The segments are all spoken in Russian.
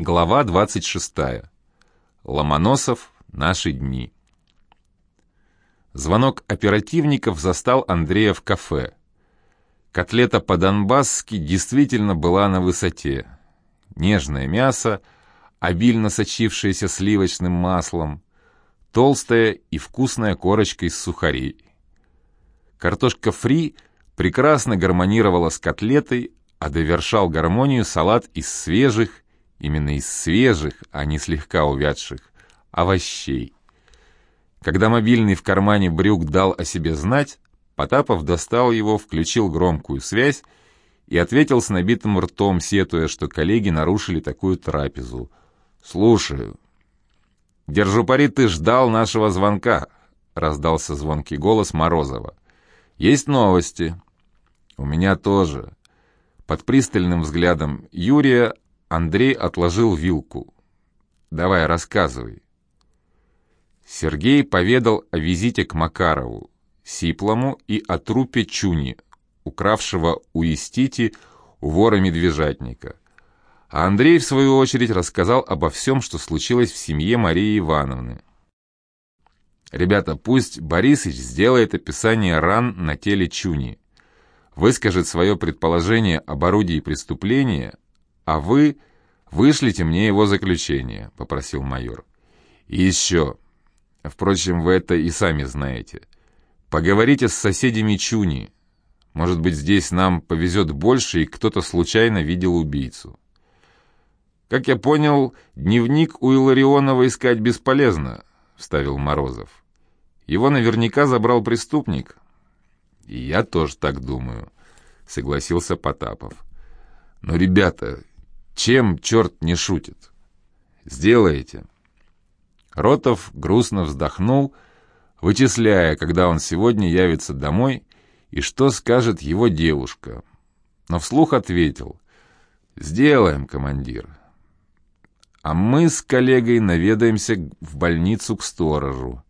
Глава 26. Ломоносов. Наши дни. Звонок оперативников застал Андрея в кафе. Котлета по-донбасски действительно была на высоте. Нежное мясо, обильно сочившееся сливочным маслом, толстая и вкусная корочка из сухарей. Картошка фри прекрасно гармонировала с котлетой, а довершал гармонию салат из свежих, именно из свежих, а не слегка увядших, овощей. Когда мобильный в кармане брюк дал о себе знать, Потапов достал его, включил громкую связь и ответил с набитым ртом, сетуя, что коллеги нарушили такую трапезу. «Слушаю». «Держу пари, ты ждал нашего звонка», — раздался звонкий голос Морозова. «Есть новости». «У меня тоже». Под пристальным взглядом Юрия Андрей отложил вилку. «Давай, рассказывай». Сергей поведал о визите к Макарову, Сиплому и о трупе Чуни, укравшего у Истити вора-медвежатника. А Андрей, в свою очередь, рассказал обо всем, что случилось в семье Марии Ивановны. «Ребята, пусть Борисыч сделает описание ран на теле Чуни, выскажет свое предположение об орудии преступления, а вы вышлите мне его заключение», — попросил майор. «И еще, впрочем, вы это и сами знаете, поговорите с соседями Чуни. Может быть, здесь нам повезет больше, и кто-то случайно видел убийцу». «Как я понял, дневник у Иларионова искать бесполезно», — вставил Морозов. «Его наверняка забрал преступник». «И я тоже так думаю», — согласился Потапов. «Но, ребята, чем черт не шутит? Сделаете». Ротов грустно вздохнул, вычисляя, когда он сегодня явится домой и что скажет его девушка. Но вслух ответил. «Сделаем, командир. А мы с коллегой наведаемся в больницу к сторожу».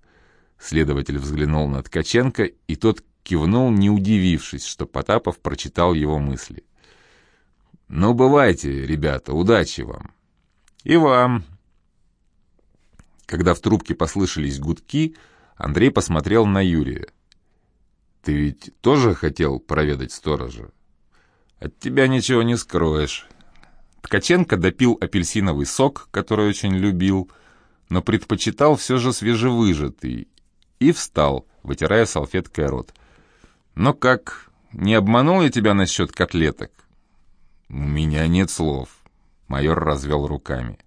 Следователь взглянул на Ткаченко, и тот кивнул, не удивившись, что Потапов прочитал его мысли. «Ну, бывайте, ребята, удачи вам!» «И вам!» Когда в трубке послышались гудки, Андрей посмотрел на Юрия. «Ты ведь тоже хотел проведать сторожа?» «От тебя ничего не скроешь». Ткаченко допил апельсиновый сок, который очень любил, но предпочитал все же свежевыжатый, и встал, вытирая салфеткой рот. «Но как, не обманул я тебя насчет котлеток?» «У меня нет слов», — майор развел руками.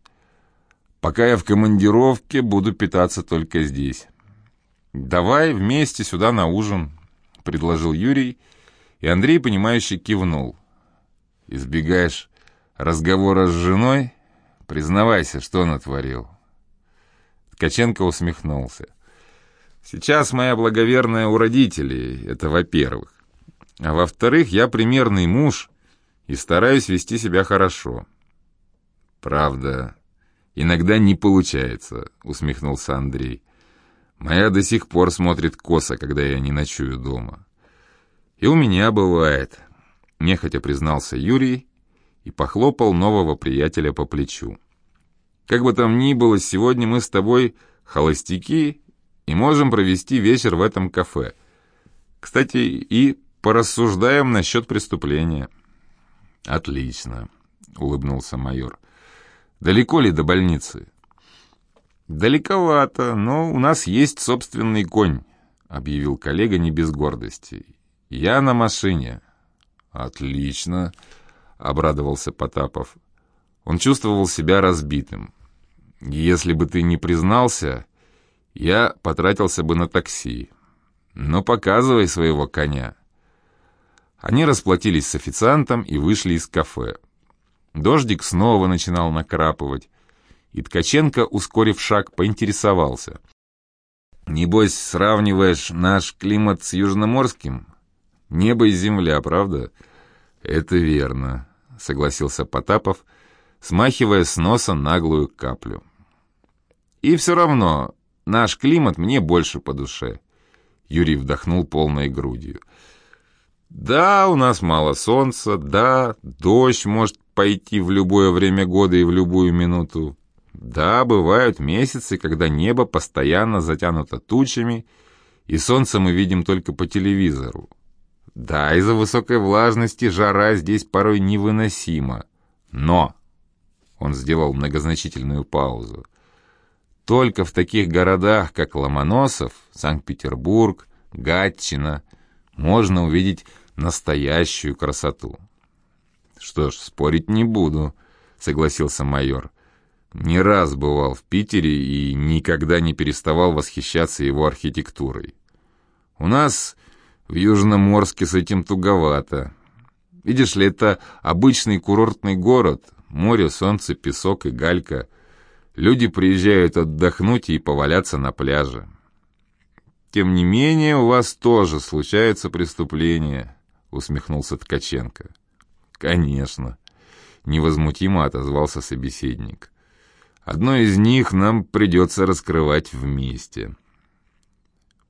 «Пока я в командировке, буду питаться только здесь». «Давай вместе сюда на ужин», — предложил Юрий, и Андрей, понимающе кивнул. «Избегаешь разговора с женой? Признавайся, что натворил». Ткаченко усмехнулся. «Сейчас моя благоверная у родителей, это во-первых. А во-вторых, я примерный муж и стараюсь вести себя хорошо». «Правда, иногда не получается», — усмехнулся Андрей. «Моя до сих пор смотрит косо, когда я не ночую дома». «И у меня бывает», — нехотя признался Юрий и похлопал нового приятеля по плечу. «Как бы там ни было, сегодня мы с тобой холостяки и можем провести вечер в этом кафе. Кстати, и порассуждаем насчет преступления». «Отлично», — улыбнулся майор. «Далеко ли до больницы?» «Далековато, но у нас есть собственный конь», — объявил коллега не без гордости. «Я на машине». «Отлично», — обрадовался Потапов. Он чувствовал себя разбитым. «Если бы ты не признался, я потратился бы на такси. Но показывай своего коня». Они расплатились с официантом и вышли из кафе. Дождик снова начинал накрапывать, и Ткаченко, ускорив шаг, поинтересовался. «Небось, сравниваешь наш климат с южноморским? Небо и земля, правда?» «Это верно», — согласился Потапов, смахивая с носа наглую каплю. «И все равно, наш климат мне больше по душе», — Юрий вдохнул полной грудью. «Да, у нас мало солнца, да, дождь может пойти в любое время года и в любую минуту. Да, бывают месяцы, когда небо постоянно затянуто тучами, и солнце мы видим только по телевизору. Да, из-за высокой влажности жара здесь порой невыносима. Но, он сделал многозначительную паузу, только в таких городах, как Ломоносов, Санкт-Петербург, Гатчина, можно увидеть настоящую красоту. «Что ж, спорить не буду», — согласился майор. «Не раз бывал в Питере и никогда не переставал восхищаться его архитектурой. У нас в Южном Орске с этим туговато. Видишь ли, это обычный курортный город, море, солнце, песок и галька. Люди приезжают отдохнуть и поваляться на пляже. Тем не менее, у вас тоже случаются преступления, усмехнулся Ткаченко. Конечно, невозмутимо отозвался собеседник. Одно из них нам придется раскрывать вместе.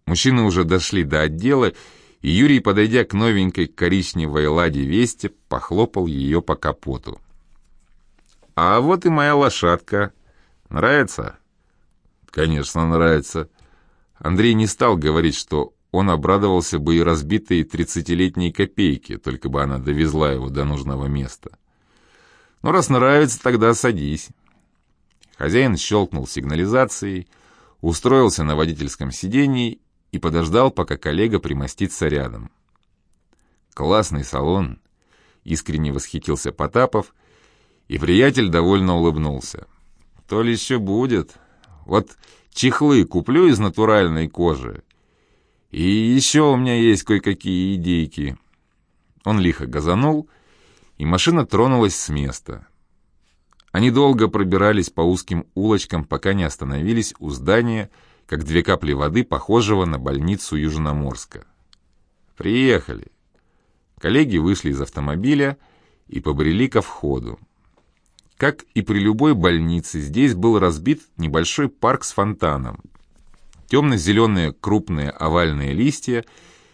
Мужчины уже дошли до отдела, и Юрий, подойдя к новенькой коричневой ладе Весте, похлопал ее по капоту. «А вот и моя лошадка. Нравится?» «Конечно, нравится». Андрей не стал говорить, что он обрадовался бы и разбитой тридцатилетней копейке, только бы она довезла его до нужного места. «Ну, раз нравится, тогда садись». Хозяин щелкнул сигнализацией, устроился на водительском сиденье и подождал, пока коллега примостится рядом. «Классный салон!» — искренне восхитился Потапов, и приятель довольно улыбнулся. «То ли еще будет. Вот чехлы куплю из натуральной кожи. И еще у меня есть кое-какие идейки». Он лихо газанул, и машина тронулась с места. Они долго пробирались по узким улочкам, пока не остановились у здания, как две капли воды, похожего на больницу Южноморска. «Приехали!» Коллеги вышли из автомобиля и побрели ко входу. Как и при любой больнице, здесь был разбит небольшой парк с фонтаном. Темно-зеленые крупные овальные листья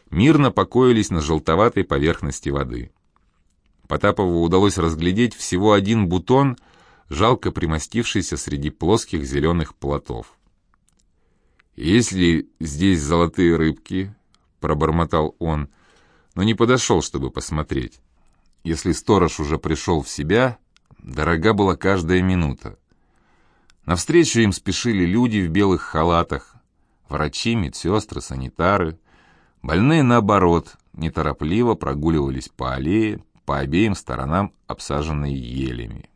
мирно покоились на желтоватой поверхности воды. Потапову удалось разглядеть всего один бутон, жалко примостившийся среди плоских зеленых плотов. «Есть ли здесь золотые рыбки?» — пробормотал он, но не подошел, чтобы посмотреть. Если сторож уже пришел в себя, дорога была каждая минута. Навстречу им спешили люди в белых халатах, врачи, медсестры, санитары. Больные, наоборот, неторопливо прогуливались по аллее, по обеим сторонам обсаженной елями.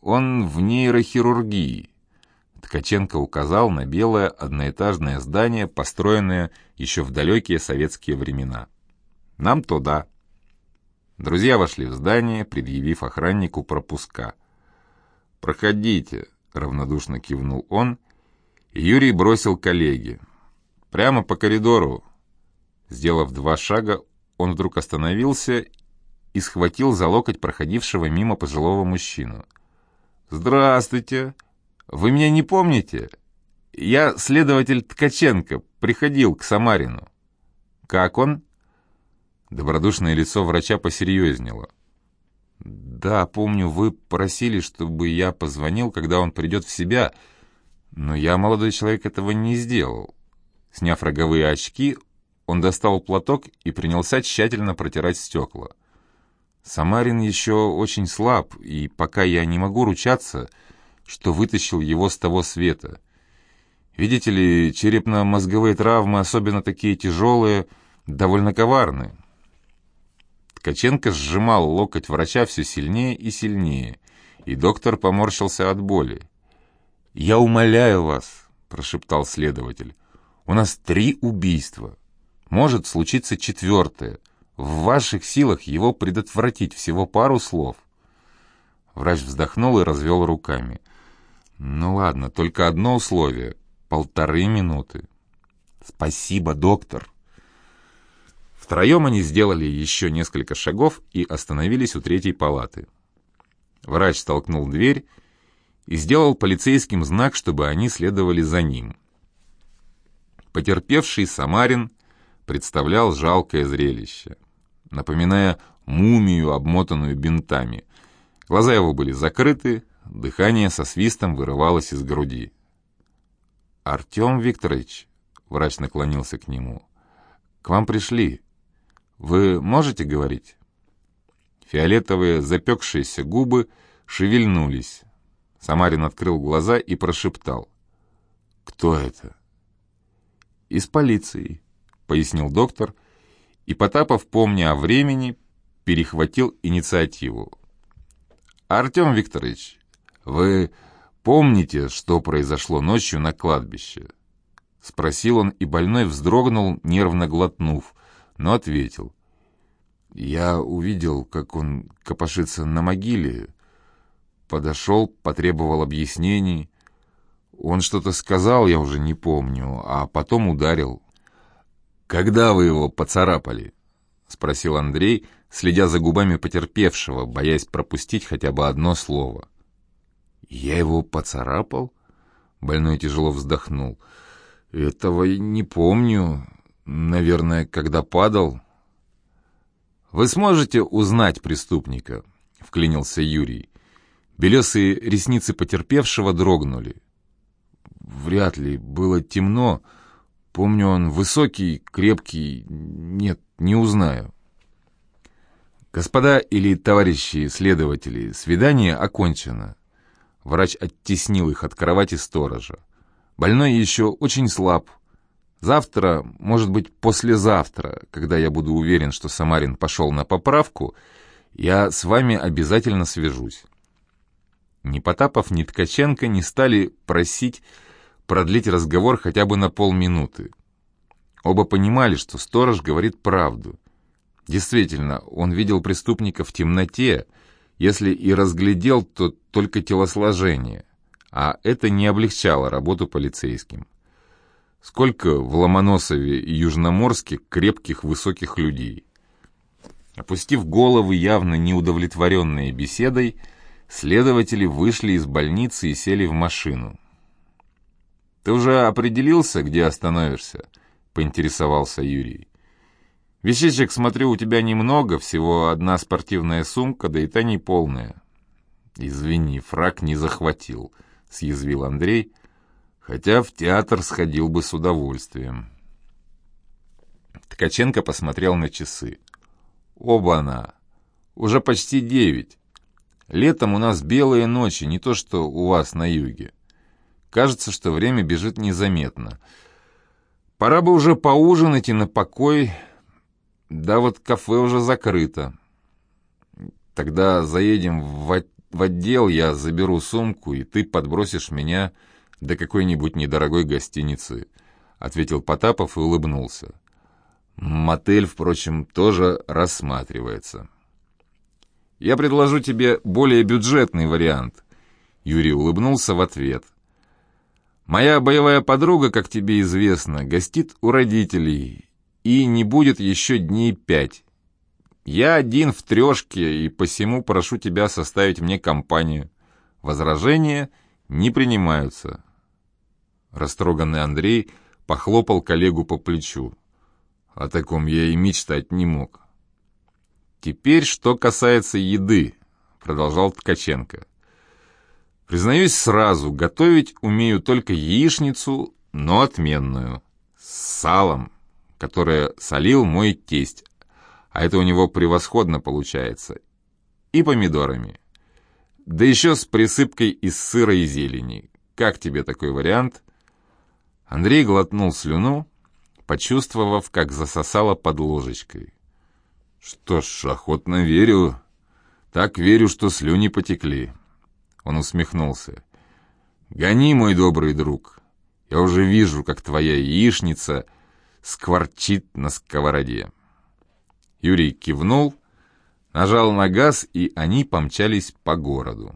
Он в нейрохирургии, Ткаченко указал на белое одноэтажное здание, построенное еще в далекие советские времена. «Нам туда». Друзья вошли в здание, предъявив охраннику пропуска. «Проходите», — равнодушно кивнул он, Юрий бросил коллеге. «Прямо по коридору». Сделав два шага, он вдруг остановился и схватил за локоть проходившего мимо пожилого мужчину. «Здравствуйте!» Вы меня не помните? Я следователь Ткаченко, приходил к Самарину. Как он? Добродушное лицо врача посерьезнело. Да, помню, вы просили, чтобы я позвонил, когда он придет в себя, но я, молодой человек, этого не сделал. Сняв роговые очки, он достал платок и принялся тщательно протирать стекла. Самарин еще очень слаб, и пока я не могу ручаться, что вытащил его с того света. Видите ли, черепно-мозговые травмы, особенно такие тяжелые, довольно коварны. Ткаченко сжимал локоть врача все сильнее и сильнее, и доктор поморщился от боли. «Я умоляю вас», — прошептал следователь, — «у нас три убийства. Может случиться четвертое. В ваших силах его предотвратить всего пару слов». Врач вздохнул и развел руками — «Ну ладно, только одно условие. Полторы минуты». «Спасибо, доктор». Втроем они сделали еще несколько шагов и остановились у третьей палаты. Врач столкнул дверь и сделал полицейским знак, чтобы они следовали за ним. Потерпевший Самарин представлял жалкое зрелище. Напоминая мумию, обмотанную бинтами – Глаза его были закрыты, дыхание со свистом вырывалось из груди. «Артем Викторович», — врач наклонился к нему, — «к вам пришли. Вы можете говорить?» Фиолетовые запекшиеся губы шевельнулись. Самарин открыл глаза и прошептал. «Кто это?» «Из полиции», — пояснил доктор, и Потапов, помня о времени, перехватил инициативу. «Артем Викторович, вы помните, что произошло ночью на кладбище?» Спросил он, и больной вздрогнул, нервно глотнув, но ответил. «Я увидел, как он копошится на могиле. Подошел, потребовал объяснений. Он что-то сказал, я уже не помню, а потом ударил. «Когда вы его поцарапали?» — спросил Андрей, следя за губами потерпевшего, боясь пропустить хотя бы одно слово. «Я его поцарапал?» Больной тяжело вздохнул. «Этого не помню. Наверное, когда падал». «Вы сможете узнать преступника?» — вклинился Юрий. Белесые ресницы потерпевшего дрогнули. «Вряд ли. Было темно. Помню, он высокий, крепкий. Нет, не узнаю». «Господа или товарищи следователи, свидание окончено». Врач оттеснил их от кровати сторожа. Больной еще очень слаб. Завтра, может быть, послезавтра, когда я буду уверен, что Самарин пошел на поправку, я с вами обязательно свяжусь. Ни Потапов, ни Ткаченко не стали просить продлить разговор хотя бы на полминуты. Оба понимали, что сторож говорит правду. Действительно, он видел преступника в темноте, если и разглядел, то только телосложение, а это не облегчало работу полицейским. Сколько в Ломоносове и Южноморске крепких высоких людей. Опустив головы, явно неудовлетворенные беседой, следователи вышли из больницы и сели в машину. «Ты уже определился, где остановишься?» — поинтересовался Юрий. Вещичек, смотрю, у тебя немного, всего одна спортивная сумка, да и та не полная. Извини, фраг не захватил, съязвил Андрей, хотя в театр сходил бы с удовольствием. Ткаченко посмотрел на часы. Оба-на! Уже почти девять. Летом у нас белые ночи, не то что у вас на юге. Кажется, что время бежит незаметно. Пора бы уже поужинать и на покой да вот кафе уже закрыто. Тогда заедем в, в отдел, я заберу сумку, и ты подбросишь меня до какой-нибудь недорогой гостиницы», — ответил Потапов и улыбнулся. «Мотель, впрочем, тоже рассматривается». «Я предложу тебе более бюджетный вариант», — Юрий улыбнулся в ответ. «Моя боевая подруга, как тебе известно, гостит у родителей, и не будет еще дней пять. Я один в трешке, и посему прошу тебя составить мне компанию. Возражения не принимаются». Растроганный Андрей похлопал коллегу по плечу. О таком я и мечтать не мог. «Теперь, что касается еды», — продолжал Ткаченко. «Признаюсь сразу, готовить умею только яичницу, но отменную, с салом, которое солил мой тесть, а это у него превосходно получается, и помидорами. Да еще с присыпкой из сыра и зелени. Как тебе такой вариант?» Андрей глотнул слюну, почувствовав, как засосало под ложечкой. «Что ж, охотно верю. Так верю, что слюни потекли». Он усмехнулся. «Гони, мой добрый друг. Я уже вижу, как твоя яичница скворчит на сковороде. Юрий кивнул, нажал на газ, и они помчались по городу.